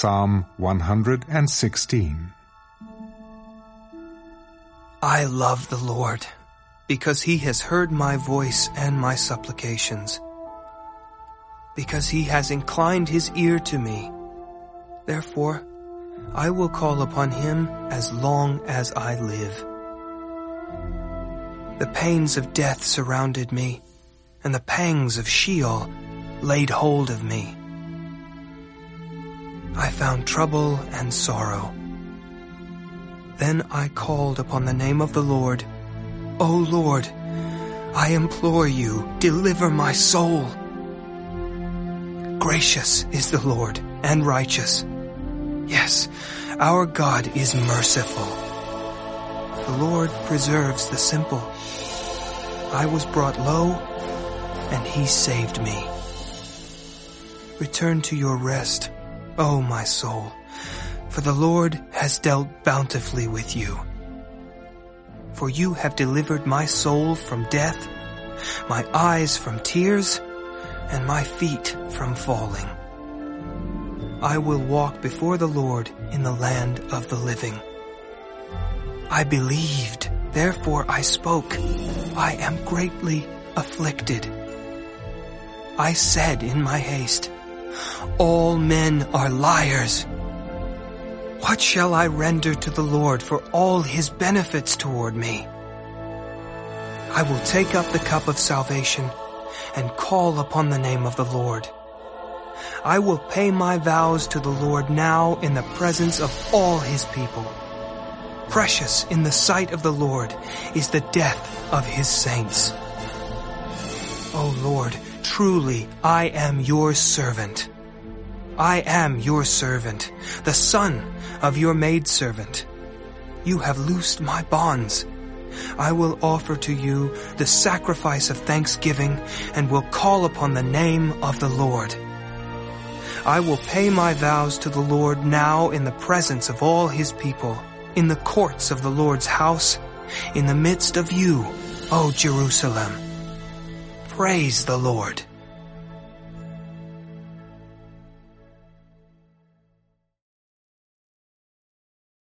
Psalm 116 I love the Lord, because he has heard my voice and my supplications. Because he has inclined his ear to me. Therefore, I will call upon him as long as I live. The pains of death surrounded me, and the pangs of Sheol laid hold of me. I found trouble and sorrow. Then I called upon the name of the Lord. O Lord, I implore you, deliver my soul. Gracious is the Lord and righteous. Yes, our God is merciful. The Lord preserves the simple. I was brought low, and he saved me. Return to your rest, O my soul, for the Lord has dealt bountifully with you. For you have delivered my soul from death, my eyes from tears, and my feet from falling. I will walk before the Lord in the land of the living. I believed, therefore I spoke. I am greatly afflicted. I said in my haste, all men are liars. What shall I render to the Lord for all his benefits toward me? I will take up the cup of salvation and call upon the name of the Lord. I will pay my vows to the Lord now in the presence of all his people. Precious in the sight of the Lord is the death of his saints. O Lord, truly I am your servant. I am your servant, the son of your maidservant. You have loosed my bonds. I will offer to you the sacrifice of thanksgiving and will call upon the name of the Lord. I will pay my vows to the Lord now in the presence of all his people, in the courts of the Lord's house, in the midst of you, O Jerusalem. Praise the Lord.